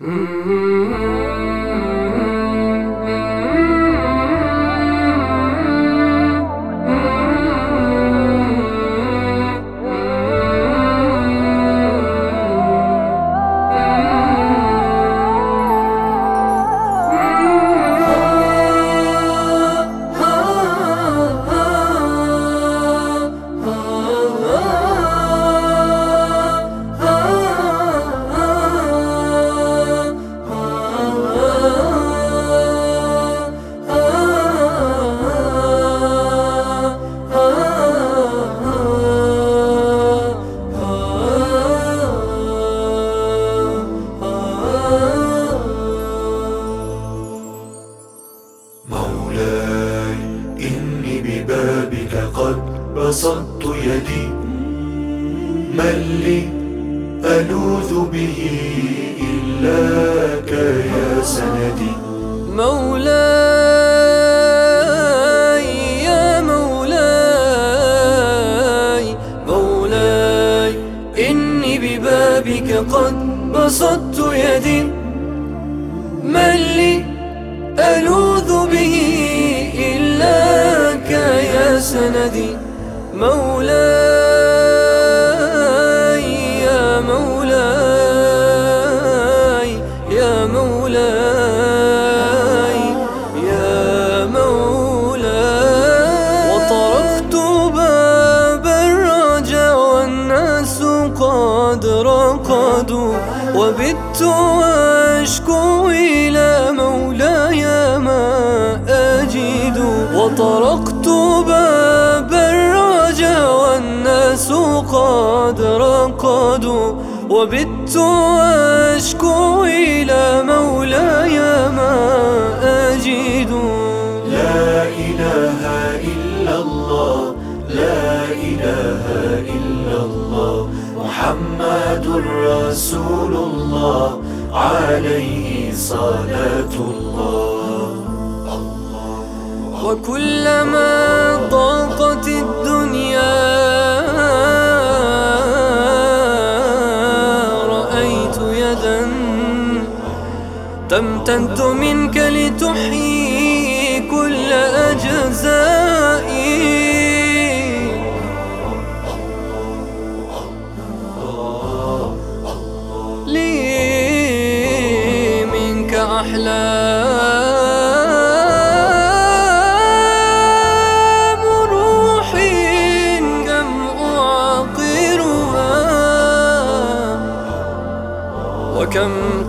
مولاي بسطت يدي. من لي ألوذ به إلاك يا سندي. مولاي يا مولاي مولاي إني ببابك قد بسطت يدي. من لي ألوذ به إلاك يا سندي. مولاي يا مولاي يا مولاي يا مولاي. وطرقت باب الرجا والناس قد رقدوا وبت أشكو إلى مولاي ما أجد. وطرقت قد رقدوا وبت أشكو إلى مولاي ما أجد. لا إله إلا الله لا إله إلا الله محمد رسول الله عليه صلاة الله. وكلما تمتد منك لتحيي كل أجزائي؟ لي منك أحلام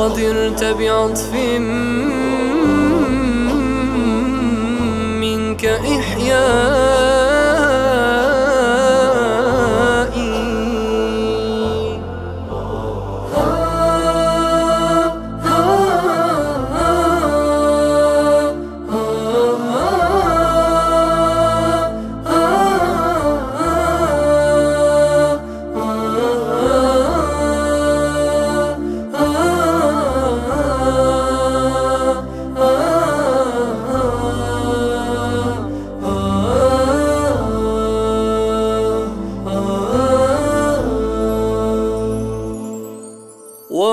قدرت بعطف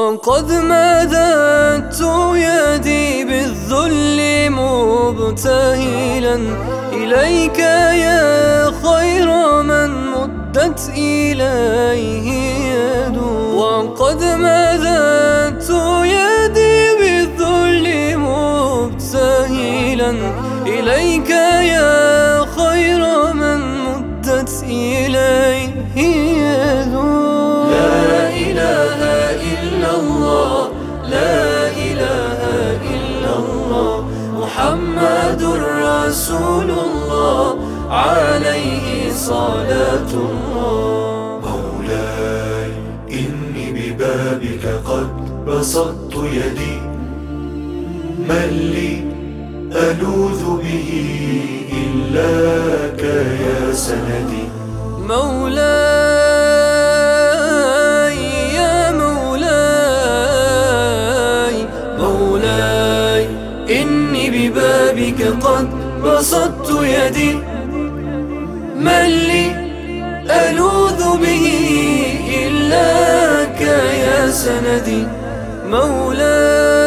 وقد مددت يدي بالذل مبتهلا. إليك يا خير من مدت إليه يد. وقد مددت يدي بالذل مبتهلا. إليك يا خير من مدت إليه إلا الله. لا إله إلا الله. محمد رسول الله. عليه صلاة الله. مولاي إني ببابك قد بسطت يدي. من لي ألوذ به إلاك يا سندي. مولاي ببابك قد بسطت يدي. من لي ألوذ به إلاك يا سندي. مولاي